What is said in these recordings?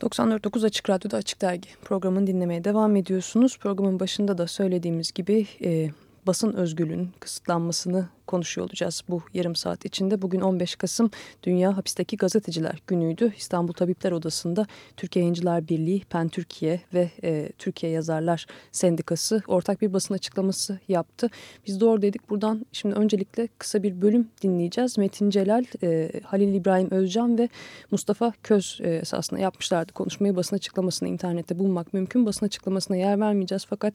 94.9 Açık Radyo'da Açık Dergi programını dinlemeye devam ediyorsunuz. Programın başında da söylediğimiz gibi e, basın özgürlüğünün kısıtlanmasını konuşuyor olacağız bu yarım saat içinde. Bugün 15 Kasım Dünya Hapisteki Gazeteciler Günü'ydü. İstanbul Tabipler Odası'nda Türkiye Yayıncılar Birliği, PEN Türkiye ve e, Türkiye Yazarlar Sendikası ortak bir basın açıklaması yaptı. Biz de oradaydık. Buradan şimdi öncelikle kısa bir bölüm dinleyeceğiz. Metin Celal, e, Halil İbrahim Özcan ve Mustafa Köz e, esasında yapmışlardı konuşmayı. Basın açıklamasını internette bulmak mümkün. Basın açıklamasına yer vermeyeceğiz fakat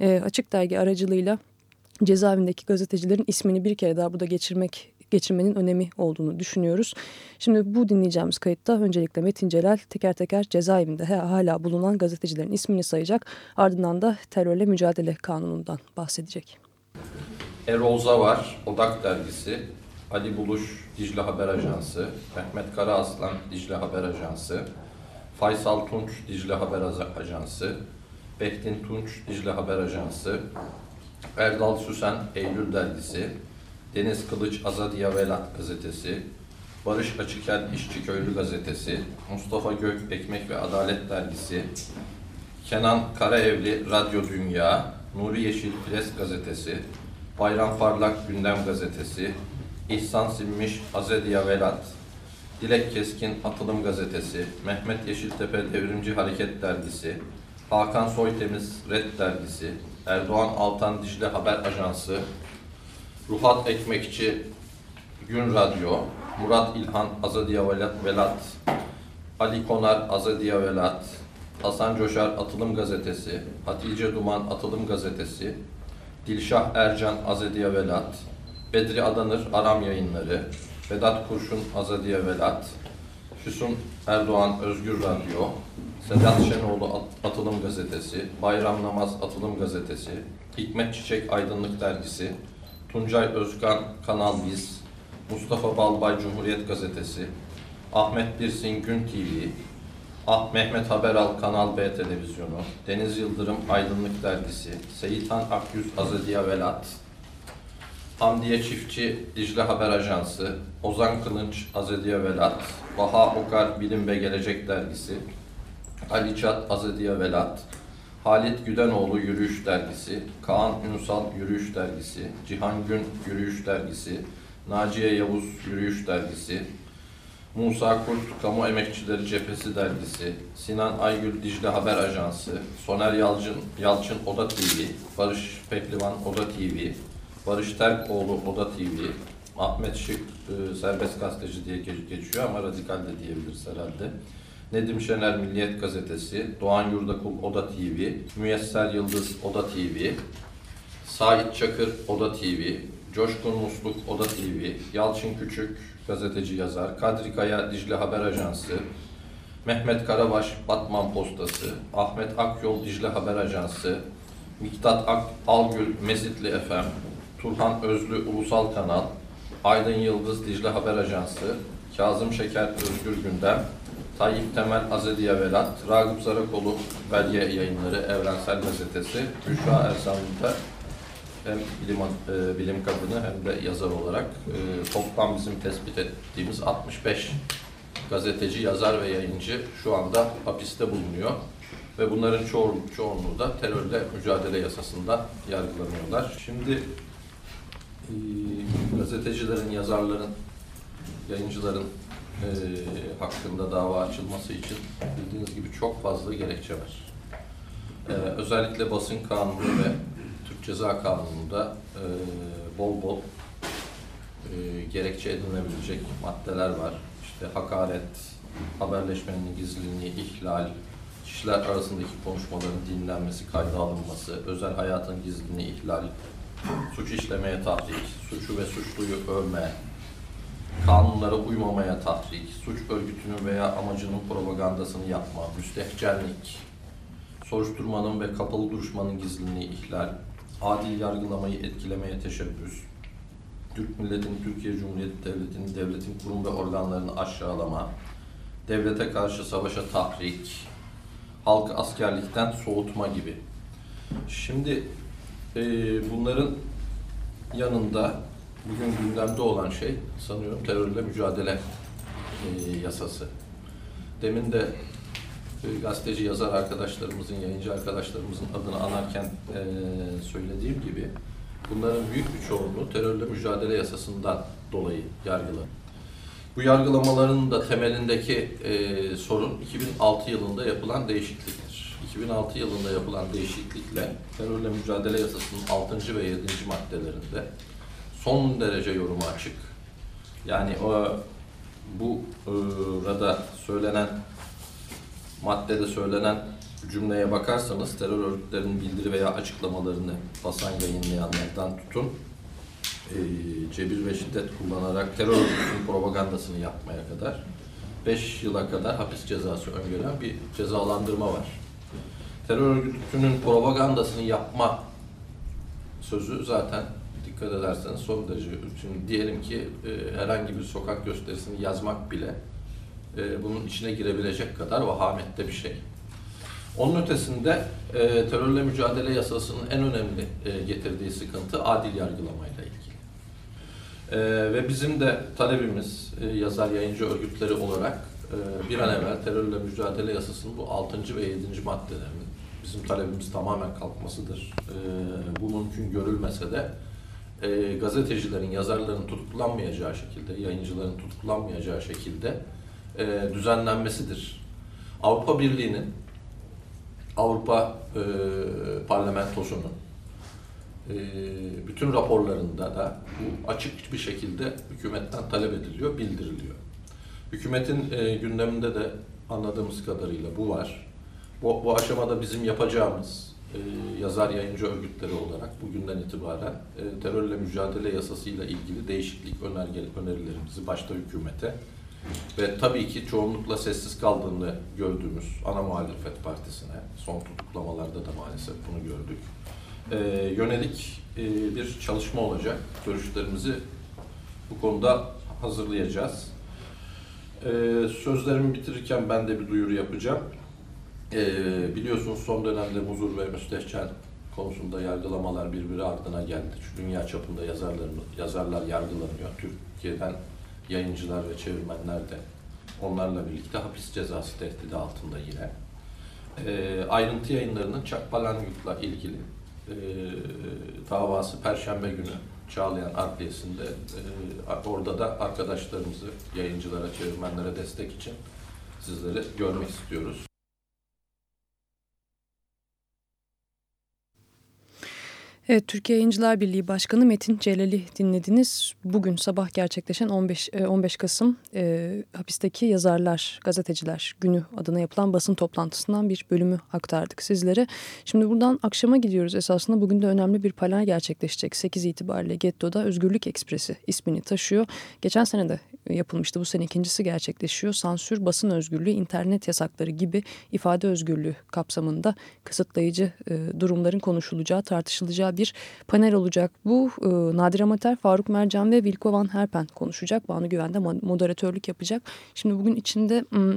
e, Açık Dergi aracılığıyla cezaevindeki gazetecilerin ismini bir kere daha burada geçirmek geçirmenin önemi olduğunu düşünüyoruz. Şimdi bu dinleyeceğimiz kayıtta öncelikle Metin Celal teker teker cezaevinde hala bulunan gazetecilerin ismini sayacak. Ardından da terörle mücadele kanunundan bahsedecek. Erol Zavar, Odak Dergisi, Ali Buluş, Dicle Haber Ajansı, Mehmet Karaaslan, Dicle Haber Ajansı, Faysal Tunç, Dicle Haber Ajansı, Behtin Tunç, Dicle Haber Ajansı, Erdal Süsen Eylül Dergisi, Deniz Kılıç Azadiya Velat Gazetesi, Barış Açıkel İşçi Köylü Gazetesi, Mustafa Gök Ekmek ve Adalet Dergisi, Kenan Karaevli Radyo Dünya, Nuri Yeşil Pres Gazetesi, Bayram Parlak Gündem Gazetesi, İhsan Simmiş Azadiya Velat, Dilek Keskin Atılım Gazetesi, Mehmet Yeşiltepe Devrimci Hareket Dergisi, Hakan Soytemiz Red Dergisi, Erdoğan Altan Dicle Haber Ajansı, Ruhat Ekmekçi Gün Radyo, Murat İlhan Azadiya Velat, Ali Konar Azadiya Velat, Hasan Coşar Atılım Gazetesi, Hatice Duman Atılım Gazetesi, Dilşah Ercan Azadiya Velat, Bedri Adanır Aram Yayınları, Vedat Kurşun Azadiya Velat, Füsun Erdoğan Özgür Radyo, Sedat Şenoğlu Atılım Gazetesi, Bayram Namaz Atılım Gazetesi, Hikmet Çiçek Aydınlık Dergisi, Tuncay Özkan Kanal Biz, Mustafa Balbay Cumhuriyet Gazetesi, Ahmet Birsin Gün TV, Ah Mehmet Haberal Kanal B Televizyonu, Deniz Yıldırım Aydınlık Dergisi, Seyitan Akyüz Azadiya Velat, Hamdiye Çiftçi Dicle Haber Ajansı, Ozan Kılınç Azadiya Velat, Baha Okar Bilim ve Gelecek Dergisi, Ali Çat Azadiya Velat, Halit Güdenoğlu Yürüyüş Dergisi, Kaan Ünsal Yürüyüş Dergisi, Cihan Gün Yürüyüş Dergisi, Naciye Yavuz Yürüyüş Dergisi, Musa Kurt Kamu Emekçileri Cephesi Dergisi, Sinan Aygül Dicle Haber Ajansı, Soner Yalçın, Yalçın Oda TV, Barış Pehlivan Oda TV, Barış Terkoğlu Oda TV, Ahmet Şık e, serbest gazeteci diye geçiyor ama radikal de diyebiliriz herhalde. Nedim Şener Milliyet Gazetesi, Doğan Yurdakul Oda TV, Müyesser Yıldız Oda TV, Sait Çakır Oda TV, Coşkun Musluk Oda TV, Yalçın Küçük gazeteci yazar, Kadri Kaya Dicle Haber Ajansı, Mehmet Karabaş Batman Postası, Ahmet Akyol Dicle Haber Ajansı, Miktat Ak Algül Mezitli FM, Turhan Özlü Ulusal Kanal, Aydın Yıldız Dicle Haber Ajansı, Kazım Şeker Özgür Gündem, Tayyip Temel Azediye Velat, Ragıp Zarakolu Belge Yayınları Evrensel Gazetesi, Büşra Ersanlı'da hem bilim, e, bilim kadını hem de yazar olarak e, toplam bizim tespit ettiğimiz 65 gazeteci, yazar ve yayıncı şu anda hapiste bulunuyor. Ve bunların çoğu, çoğunluğu da terörle mücadele yasasında yargılanıyorlar. Şimdi e, gazetecilerin, yazarların, yayıncıların e, hakkında dava açılması için bildiğiniz gibi çok fazla gerekçe var. E, özellikle basın kanunu ve Türk Ceza Kanunu'nda e, bol bol e, gerekçe edinebilecek maddeler var. İşte hakaret, haberleşmenin gizliliği, ihlal, kişiler arasındaki konuşmaların dinlenmesi, kayda alınması, özel hayatın gizliliğini ihlal, suç işlemeye tahrik, suçu ve suçluyu övme, kanunlara uymamaya tahrik, suç örgütünün veya amacının propagandasını yapma, müstehcenlik, soruşturmanın ve kapalı duruşmanın gizliliğini ihlal, adil yargılamayı etkilemeye teşebbüs, Türk milletinin, Türkiye Cumhuriyeti Devleti'nin, devletin kurum ve organlarını aşağılama, devlete karşı savaşa tahrik, halkı askerlikten soğutma gibi. Şimdi e, bunların yanında bugün gündemde olan şey sanıyorum terörle mücadele e, yasası. Demin de e, gazeteci yazar arkadaşlarımızın, yayıncı arkadaşlarımızın adını anarken e, söylediğim gibi bunların büyük bir çoğunluğu terörle mücadele yasasından dolayı yargılanıyor. Bu yargılamaların da temelindeki e, sorun 2006 yılında yapılan değişikliktir. 2006 yılında yapılan değişiklikle terörle mücadele yasasının 6. ve 7. maddelerinde son derece yoruma açık. Yani o bu burada söylenen maddede söylenen cümleye bakarsanız terör örgütlerinin bildiri veya açıklamalarını basan yayınlayanlardan tutun e, cebir ve şiddet kullanarak terör örgütünün propagandasını yapmaya kadar 5 yıla kadar hapis cezası öngören bir cezalandırma var. Terör örgütünün propagandasını yapma sözü zaten dikkat ederseniz son derece şimdi diyelim ki e, herhangi bir sokak gösterisini yazmak bile e, bunun içine girebilecek kadar vahamette bir şey. Onun ötesinde e, terörle mücadele yasasının en önemli e, getirdiği sıkıntı adil yargılamayla ilgili. E, ve bizim de talebimiz e, yazar yayıncı örgütleri olarak e, bir an evvel terörle mücadele yasasının bu 6. ve 7. maddelerinin bizim talebimiz tamamen kalkmasıdır. E, bu mümkün görülmese de e, gazetecilerin, yazarların tutuklanmayacağı şekilde, yayıncıların tutuklanmayacağı şekilde e, düzenlenmesidir. Avrupa Birliği'nin, Avrupa e, Parlamentosu'nun bütün raporlarında da bu açık bir şekilde hükümetten talep ediliyor, bildiriliyor. Hükümetin gündeminde de anladığımız kadarıyla bu var. Bu, bu aşamada bizim yapacağımız e, yazar yayıncı örgütleri olarak bugünden itibaren e, terörle mücadele yasasıyla ilgili değişiklik önerge, önerilerimizi başta hükümete ve tabii ki çoğunlukla sessiz kaldığını gördüğümüz ana muhalefet partisine son tutuklamalarda da maalesef bunu gördük. E, yönelik e, bir çalışma olacak. Görüşlerimizi bu konuda hazırlayacağız. E, sözlerimi bitirirken ben de bir duyuru yapacağım. E, biliyorsunuz son dönemde muzur ve müstehcen konusunda yargılamalar birbiri ardına geldi. Şu dünya çapında yazarlar, yazarlar yargılanıyor. Türkiye'den yayıncılar ve çevirmenler de onlarla birlikte hapis cezası tehdidi altında yine. E, ayrıntı yayınlarının Çakpalangut'la ilgili e, davası Perşembe günü Çağlayan Adliyesi'nde e, orada da arkadaşlarımızı yayıncılara, çevirmenlere destek için sizleri görmek istiyoruz. Evet, Türkiye Yayıncılar Birliği Başkanı Metin Celal'i dinlediniz. Bugün sabah gerçekleşen 15, 15 e, Kasım e, hapisteki yazarlar, gazeteciler günü adına yapılan basın toplantısından bir bölümü aktardık sizlere. Şimdi buradan akşama gidiyoruz esasında. Bugün de önemli bir panel gerçekleşecek. 8 itibariyle Getto'da Özgürlük Ekspresi ismini taşıyor. Geçen sene de yapılmıştı. Bu sene ikincisi gerçekleşiyor. Sansür, basın özgürlüğü, internet yasakları gibi ifade özgürlüğü kapsamında kısıtlayıcı e, durumların konuşulacağı, tartışılacağı bir panel olacak. Bu e, Nadir Amater, Faruk Mercan ve Vilko Van Herpen konuşacak. Banu Güven de moderatörlük yapacak. Şimdi bugün içinde... M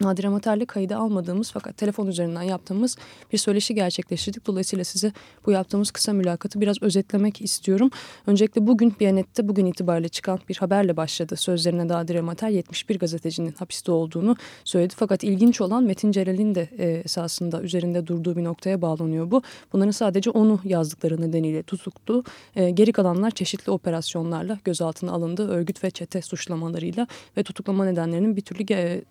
Nadir Amater'le kaydı almadığımız fakat telefon üzerinden yaptığımız bir söyleşi gerçekleştirdik. Dolayısıyla size bu yaptığımız kısa mülakatı biraz özetlemek istiyorum. Öncelikle bugün Biyanet'te bugün itibariyle çıkan bir haberle başladı. Sözlerine Nadir Amater 71 gazetecinin hapiste olduğunu söyledi. Fakat ilginç olan Metin Celal'in de e, esasında üzerinde durduğu bir noktaya bağlanıyor bu. Bunların sadece onu yazdıkları nedeniyle tutuklu. E, geri kalanlar çeşitli operasyonlarla gözaltına alındı. Örgüt ve çete suçlamalarıyla ve tutuklama nedenlerinin bir türlü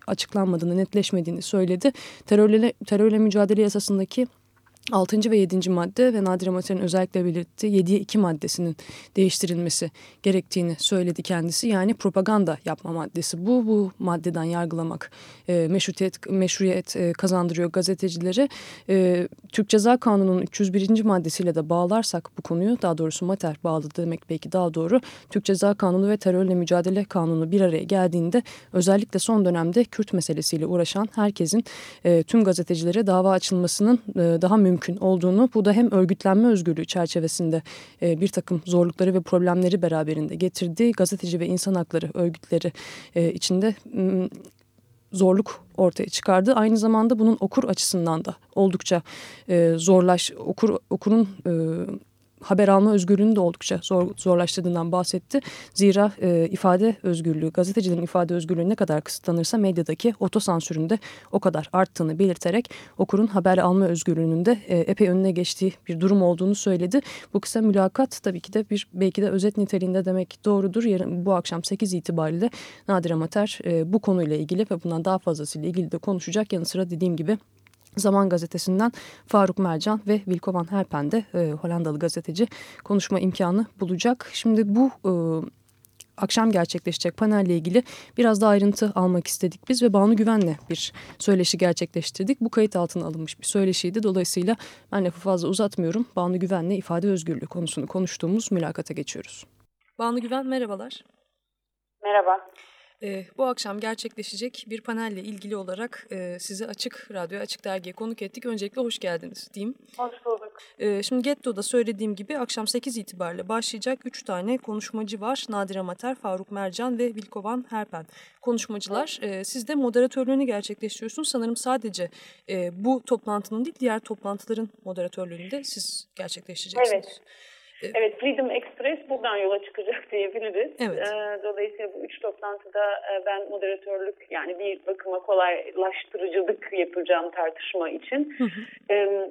açıklanmadığını netleşmediğini söyledi. Terörle, terörle mücadele yasasındaki 6. ve 7. madde ve Nadir Amater'in özellikle belirttiği 7'ye 2 maddesinin değiştirilmesi gerektiğini söyledi kendisi. Yani propaganda yapma maddesi bu. Bu maddeden yargılamak e, meşrutiyet, meşruiyet e, kazandırıyor gazetecileri. E, Türk Ceza Kanunu'nun 301. maddesiyle de bağlarsak bu konuyu daha doğrusu Mater bağlı demek belki daha doğru. Türk Ceza Kanunu ve terörle mücadele kanunu bir araya geldiğinde özellikle son dönemde Kürt meselesiyle uğraşan herkesin e, tüm gazetecilere dava açılmasının e, daha mümkün mümkün olduğunu bu da hem örgütlenme özgürlüğü çerçevesinde e, bir takım zorlukları ve problemleri beraberinde getirdiği gazeteci ve insan hakları örgütleri e, içinde zorluk ortaya çıkardı. Aynı zamanda bunun okur açısından da oldukça e, zorlaş okur okurun e, haber alma özgürlüğünü de oldukça zor, zorlaştırdığından bahsetti. Zira e, ifade özgürlüğü, gazetecilerin ifade özgürlüğü ne kadar kısıtlanırsa medyadaki otosansürün de o kadar arttığını belirterek okurun haber alma özgürlüğünün de e, epey önüne geçtiği bir durum olduğunu söyledi. Bu kısa mülakat tabii ki de bir belki de özet niteliğinde demek doğrudur. Yarın bu akşam 8 itibariyle Nadir Amater e, bu konuyla ilgili ve bundan daha fazlasıyla ilgili de konuşacak. Yanı sıra dediğim gibi Zaman gazetesinden Faruk Mercan ve Wilco van Herpen de e, Hollandalı gazeteci konuşma imkanı bulacak. Şimdi bu e, akşam gerçekleşecek panelle ilgili biraz daha ayrıntı almak istedik biz ve Banu Güven'le bir söyleşi gerçekleştirdik. Bu kayıt altına alınmış bir söyleşiydi. Dolayısıyla ben lafı fazla uzatmıyorum. Banu Güven'le ifade özgürlüğü konusunu konuştuğumuz mülakata geçiyoruz. Banu Güven merhabalar. Merhaba. E, bu akşam gerçekleşecek bir panelle ilgili olarak e, sizi Açık Radyo, Açık Dergi'ye konuk ettik. Öncelikle hoş geldiniz diyeyim. Hoş bulduk. E, şimdi Getto'da söylediğim gibi akşam 8 itibariyle başlayacak 3 tane konuşmacı var. Nadir Amater, Faruk Mercan ve Vilkovan Herpen konuşmacılar. E, siz de moderatörlüğünü gerçekleştiriyorsunuz. Sanırım sadece e, bu toplantının değil diğer toplantıların moderatörlüğünü de siz gerçekleştireceksiniz. Evet. Evet, Freedom Express buradan yola çıkacak diyebiliriz. Evet. Dolayısıyla bu üç toplantıda ben moderatörlük yani bir bakıma kolaylaştırıcılık yapacağım tartışma için. Hı hı.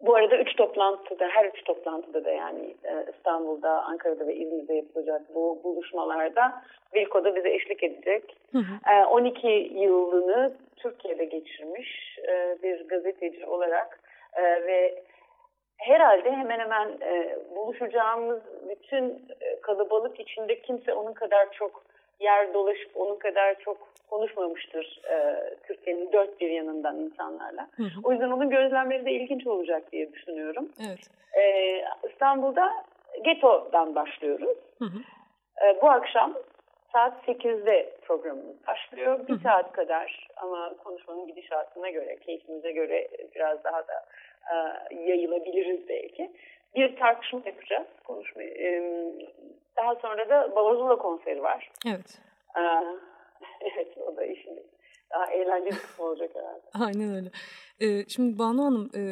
Bu arada üç toplantıda, her üç toplantıda da yani İstanbul'da, Ankara'da ve İzmir'de yapılacak bu buluşmalarda Vilko da bize eşlik edecek. Hı hı. 12 yılını Türkiye'de geçirmiş bir gazeteci olarak ve herhalde hemen hemen e, buluşacağımız bütün e, kalabalık içinde kimse onun kadar çok yer dolaşıp onun kadar çok konuşmamıştır e, Türkiye'nin dört bir yanından insanlarla. Hı hı. O yüzden onun gözlemleri de ilginç olacak diye düşünüyorum. Evet. E, İstanbul'da Geto'dan başlıyoruz. Hı hı. E, bu akşam saat 8'de programımız başlıyor. Bir hı hı. saat kadar ama konuşmanın gidişatına göre, keyfimize göre biraz daha da e, yayılabiliriz belki. Bir tartışma yapacağız. Konuşma. E, daha sonra da Babazula konseri var. Evet. E, evet o da işin daha eğlenceli olacak herhalde. Aynen öyle. Ee, şimdi Banu Hanım e,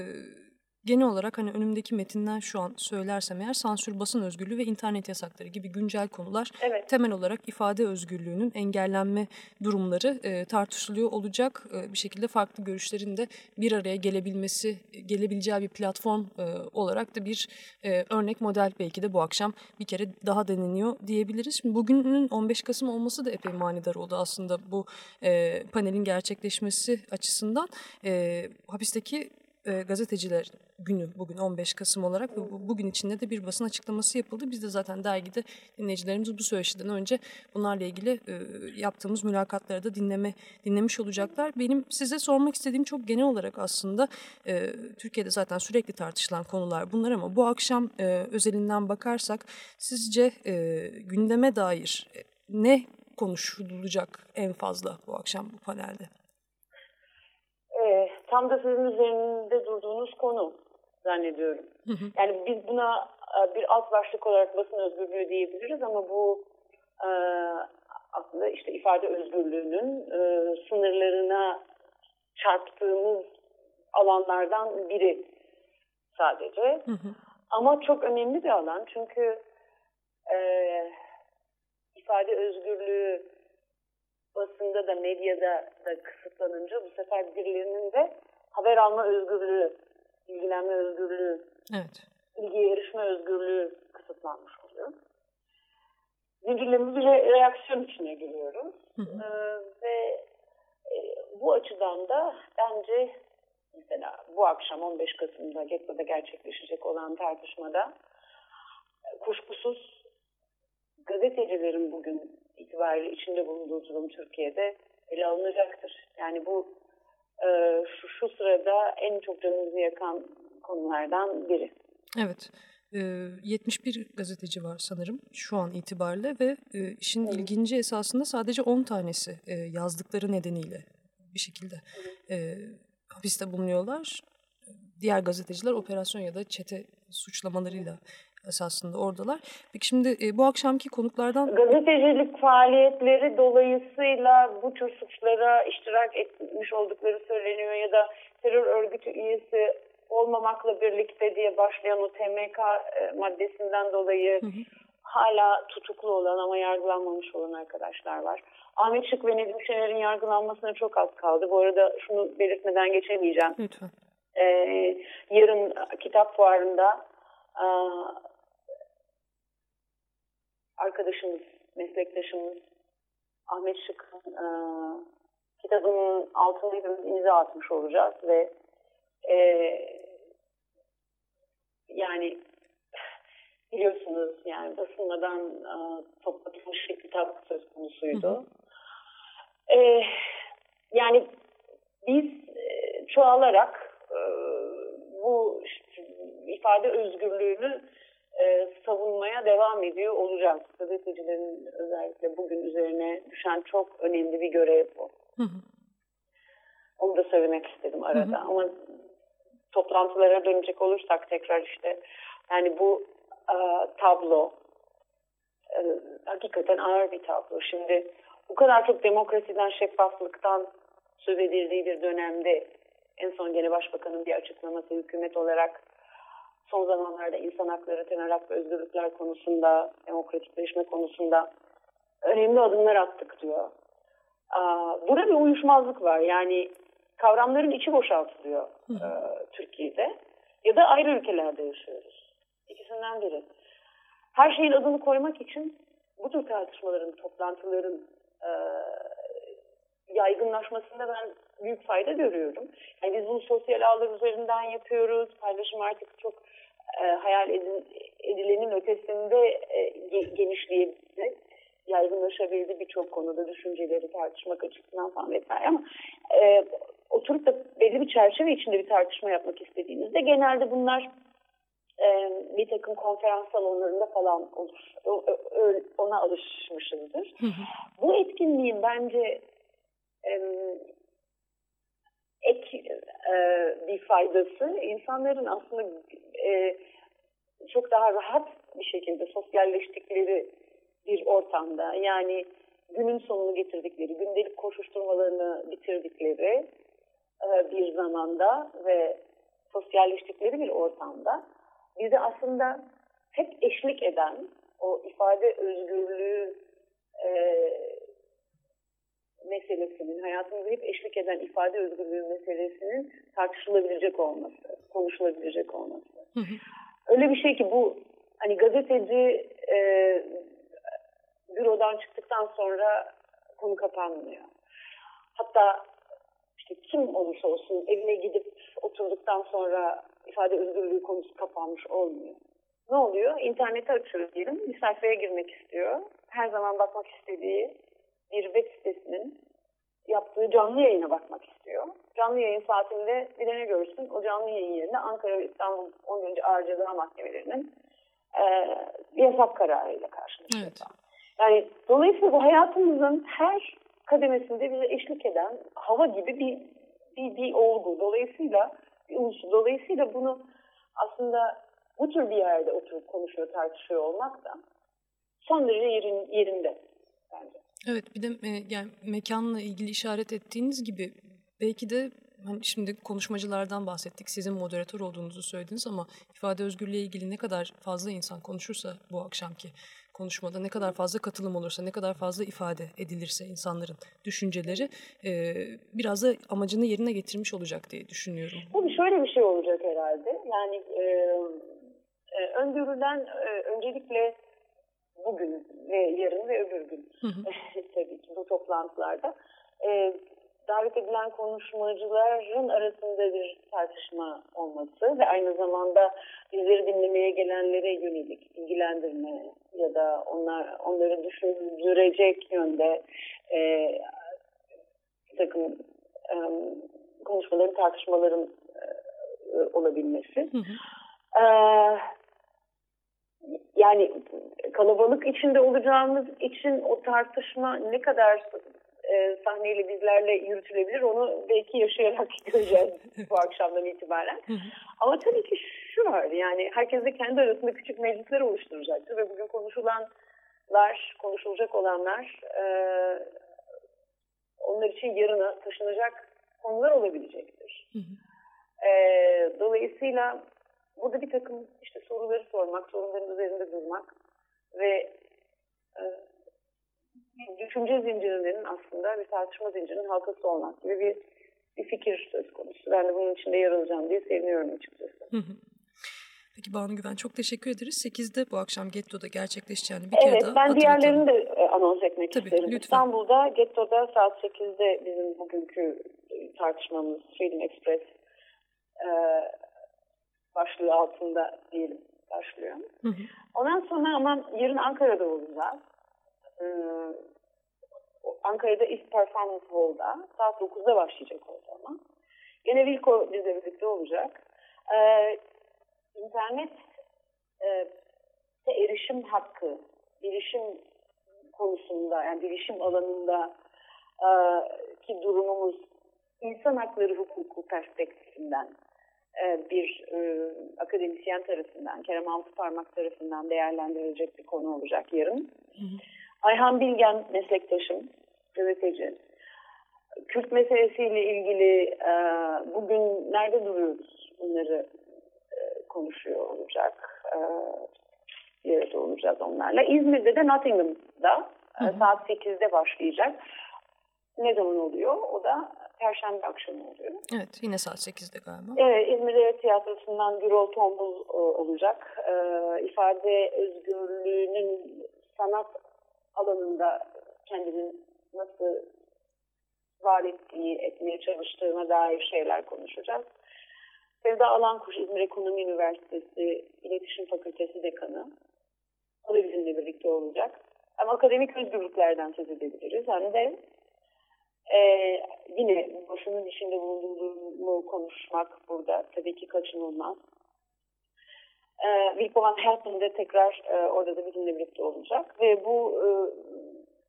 genel olarak hani önümdeki metinden şu an söylersem eğer sansür, basın özgürlüğü ve internet yasakları gibi güncel konular evet. temel olarak ifade özgürlüğünün engellenme durumları e, tartışılıyor olacak. E, bir şekilde farklı görüşlerin de bir araya gelebilmesi, gelebileceği bir platform e, olarak da bir e, örnek model belki de bu akşam bir kere daha deneniyor diyebiliriz. Şimdi bugünün 15 Kasım olması da epey manidar oldu aslında bu e, panelin gerçekleşmesi açısından. E, hapisteki e, gazeteciler günü bugün 15 Kasım olarak ve bu, bugün içinde de bir basın açıklaması yapıldı. Biz de zaten dergide dinleyicilerimiz bu söyleşiden önce bunlarla ilgili e, yaptığımız mülakatları da dinleme dinlemiş olacaklar. Benim size sormak istediğim çok genel olarak aslında e, Türkiye'de zaten sürekli tartışılan konular bunlar ama bu akşam e, özelinden bakarsak sizce e, gündeme dair ne konuşulacak en fazla bu akşam bu panelde? Tam da sizin üzerinde durduğunuz konu zannediyorum. Hı hı. Yani biz buna e, bir alt başlık olarak basın özgürlüğü diyebiliriz ama bu e, aslında işte ifade özgürlüğünün e, sınırlarına çarptığımız alanlardan biri sadece. Hı hı. Ama çok önemli bir alan çünkü e, ifade özgürlüğü basında da medyada da kısıtlanınca bu sefer birilerinin de haber alma özgürlüğü ilgilenme özgürlüğü, evet. ilgiye erişme özgürlüğü kısıtlanmış oluyor. Zincirleme bir reaksiyon içine giriyoruz. Hı hı. Ee, ve e, bu açıdan da bence mesela bu akşam 15 Kasım'da Getto'da gerçekleşecek olan tartışmada e, kuşkusuz gazetecilerin bugün itibariyle içinde bulunduğu durum Türkiye'de ele alınacaktır. Yani bu e, şu, şu sırada en çok canımızı yakan konulardan biri. Evet. 71 e, gazeteci var sanırım şu an itibariyle ve e, işin evet. ilginci esasında sadece 10 tanesi e, yazdıkları nedeniyle bir şekilde evet. hapiste bulunuyorlar. Diğer gazeteciler operasyon ya da çete suçlamalarıyla esasında oradalar. Peki şimdi e, bu akşamki konuklardan... Gazetecilik faaliyetleri dolayısıyla bu tür suçlara iştirak etmiş oldukları söyleniyor ya da terör örgütü üyesi olmamakla birlikte diye başlayan o TMK e, maddesinden dolayı hı hı. hala tutuklu olan ama yargılanmamış olan arkadaşlar var. Ahmet Şık ve Nedim Şener'in yargılanmasına çok az kaldı. Bu arada şunu belirtmeden geçemeyeceğim. Lütfen. Ee, yarın kitap fuarında e, arkadaşımız, meslektaşımız Ahmet Şık'ın e, kitabının altına hepimiz imza atmış olacağız ve e, yani biliyorsunuz yani basılmadan e, toplatılmış bir kitap söz konusuydu. E, yani biz e, çoğalarak e, bu işte, ifade özgürlüğünü e, savunmaya devam ediyor olacağız. Gazetecilerin özellikle bugün üzerine düşen çok önemli bir görev bu. Hı hı. Onu da söylemek istedim arada. Hı hı. Ama toplantılara dönecek olursak tekrar işte yani bu e, tablo e, hakikaten ağır bir tablo. Şimdi bu kadar çok demokrasiden, şeffaflıktan söz edildiği bir dönemde en son gene başbakanın bir açıklaması hükümet olarak son zamanlarda insan hakları, temel hak ve özgürlükler konusunda, demokratikleşme konusunda önemli adımlar attık diyor. Burada bir uyuşmazlık var. Yani kavramların içi boşaltılıyor e, Türkiye'de ya da ayrı ülkelerde yaşıyoruz. İkisinden biri. Her şeyin adını koymak için bu tür tartışmaların, toplantıların e, yaygınlaşmasında ben büyük fayda görüyorum. Yani biz bunu sosyal ağlar üzerinden yapıyoruz. Paylaşım artık çok e, hayal edilenin ötesinde e, genişleyebildi. Yaygınlaşabildi birçok konuda düşünceleri tartışmak açısından falan vesaire ama e, oturup da belli bir çerçeve içinde bir tartışma yapmak istediğinizde genelde bunlar e, bir takım konferans salonlarında falan olur. O, o, ona alışmışızdır. Bu etkinliğin bence e, ek e, bir faydası. İnsanların aslında e, çok daha rahat bir şekilde sosyalleştikleri bir ortamda yani günün sonunu getirdikleri, gündelik koşuşturmalarını bitirdikleri e, bir zamanda ve sosyalleştikleri bir ortamda bize aslında hep eşlik eden o ifade özgürlüğü e, meselesinin, hayatımızda hep eşlik eden ifade özgürlüğü meselesinin tartışılabilecek olması, konuşulabilecek olması. Hı hı. Öyle bir şey ki bu hani gazeteci e, bürodan çıktıktan sonra konu kapanmıyor. Hatta işte kim olursa olsun evine gidip oturduktan sonra ifade özgürlüğü konusu kapanmış olmuyor. Ne oluyor? İnterneti açıyor diyelim. Bir sayfaya girmek istiyor. Her zaman bakmak istediği bir web sitesinin yaptığı canlı yayına bakmak istiyor. Canlı yayın saatinde bir de ne görsün? O canlı yayın yerine Ankara ve İstanbul 10 önce Ağır Ceza Mahkemelerinin e, yasak kararıyla karşılaşıyor. Evet. Yani dolayısıyla bu hayatımızın her kademesinde bize eşlik eden hava gibi bir bir, bir olgu. Dolayısıyla bir unsur. Dolayısıyla bunu aslında bu tür bir yerde oturup konuşuyor, tartışıyor olmak da son derece yerin, yerinde bence. Evet bir de e, yani mekanla ilgili işaret ettiğiniz gibi belki de hani şimdi konuşmacılardan bahsettik. Sizin moderatör olduğunuzu söylediniz ama ifade özgürlüğü ilgili ne kadar fazla insan konuşursa bu akşamki konuşmada ne kadar fazla katılım olursa, ne kadar fazla ifade edilirse insanların düşünceleri e, biraz da amacını yerine getirmiş olacak diye düşünüyorum. Tabii şöyle bir şey olacak herhalde. Yani e, e, öngörülen e, öncelikle bugün ve yarın ve öbür gün hı hı. tabii ki bu toplantılarda e, davet edilen konuşmacıların arasında bir tartışma olması ve aynı zamanda bizleri dinlemeye gelenlere yönelik ilgilendirme ya da onlar onları düşündürecek yönde e, bir takım e, konuşmaların, tartışmaların e, olabilmesi. Hı hı. E, yani kalabalık içinde olacağımız için o tartışma ne kadar e, sahneyle bizlerle yürütülebilir onu belki yaşayarak göreceğiz bu akşamdan itibaren. Ama tabii ki şu var yani herkes de kendi arasında küçük meclisler oluşturacaktır ve bugün konuşulanlar, konuşulacak olanlar e, onlar için yarına taşınacak konular olabilecektir. E, dolayısıyla Dolayısıyla burada bir takım işte soruları sormak, sorunların üzerinde durmak ve e, düşünce zincirinin aslında bir tartışma zincirinin halkası olmak gibi bir, bir fikir söz konusu. Ben de bunun içinde yer alacağım diye seviniyorum açıkçası. Peki Banu Güven çok teşekkür ederiz. 8'de bu akşam Getto'da gerçekleşeceğini bir evet, kere daha ben hatırlatalım. diğerlerini de e, anons etmek Tabii, isterim. lütfen. İstanbul'da Getto'da saat 8'de bizim bugünkü tartışmamız Freedom Express e, başlığı altında diyelim başlıyor. Hı hı. Ondan sonra ama yarın Ankara'da olacağız. Ee, Ankara'da East Performance Hall'da saat 9'da başlayacak ortalama. Gene Vilko bizle birlikte olacak. Ee, internet e, erişim hakkı, bilişim konusunda yani bilişim alanında e, ki durumumuz insan hakları hukuku perspektifinden bir e, akademisyen tarafından, Kerem Altıparmak tarafından değerlendirilecek bir konu olacak yarın. Ayhan Bilgen meslektaşım, gazeteci. Kürt meselesiyle ilgili e, bugün nerede duruyoruz bunları e, konuşuyor olacak. E, bir arada olacağız onlarla. İzmir'de de Nottingham'da e, saat 8'de başlayacak. Ne zaman oluyor? O da Perşembe akşamı oluyor. Evet yine saat 8'de galiba. Evet, İzmir Devlet Tiyatrosu'ndan Gürol Tombul e, olacak. E, ifade özgürlüğünün sanat alanında kendinin nasıl var ettiği, etmeye çalıştığına dair şeyler konuşacağız. Sevda Alankuş, İzmir Ekonomi Üniversitesi İletişim Fakültesi Dekanı. O da bizimle birlikte olacak. Hem akademik özgürlüklerden söz edebiliriz hem de ee, yine başının içinde bulunduğu durumu konuşmak burada tabii ki kaçınılmaz. Ee, Wilco Van de tekrar e, orada da bizimle birlikte olacak ve bu e,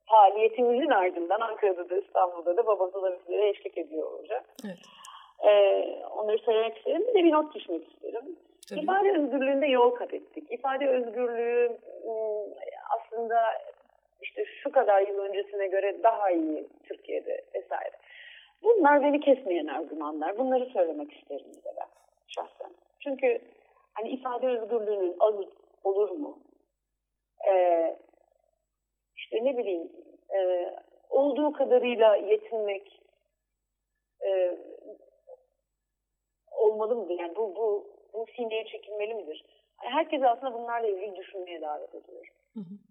faaliyetimizin ardından Ankara'da da İstanbul'da da babası da bizlere eşlik ediyor olacak. Evet. Ee, onları söylemek isterim. Bir de bir not düşmek isterim. Tabii. İfade özgürlüğünde yol kat ettik. İfade özgürlüğü ım, aslında işte şu kadar yıl öncesine göre daha iyi Türkiye'de vesaire. Bunlar beni kesmeyen argümanlar. Bunları söylemek isterim de ben şahsen. Çünkü hani ifade özgürlüğünün az olur mu? Ee, işte ne bileyim e, olduğu kadarıyla yetinmek e, olmalı mıdır? Yani bu, bu, bu sineye çekilmeli midir? Yani herkese aslında bunlarla ilgili düşünmeye davet ediyorum. Hı hı.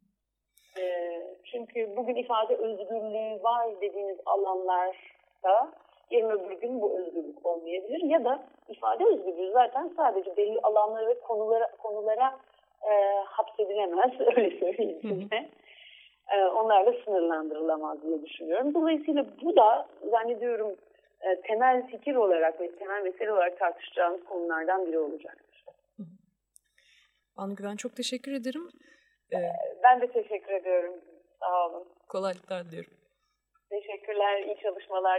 Ee, çünkü bugün ifade özgürlüğü var dediğiniz alanlarda yarın öbür gün bu özgürlük olmayabilir ya da ifade özgürlüğü zaten sadece belli alanlara ve konulara konulara e, hapsedilemez öyle söyleyeyim size. E, onlarla sınırlandırılamaz diye düşünüyorum. Dolayısıyla bu da zannediyorum e, temel fikir olarak ve temel mesele olarak tartışacağımız konulardan biri olacaktır. Banu Güven çok teşekkür ederim. Ee, Ben de teşekkür ediyorum. Sağ olun. kolaylıklar diliyorum. Teşekkürler, iyi çalışmalar.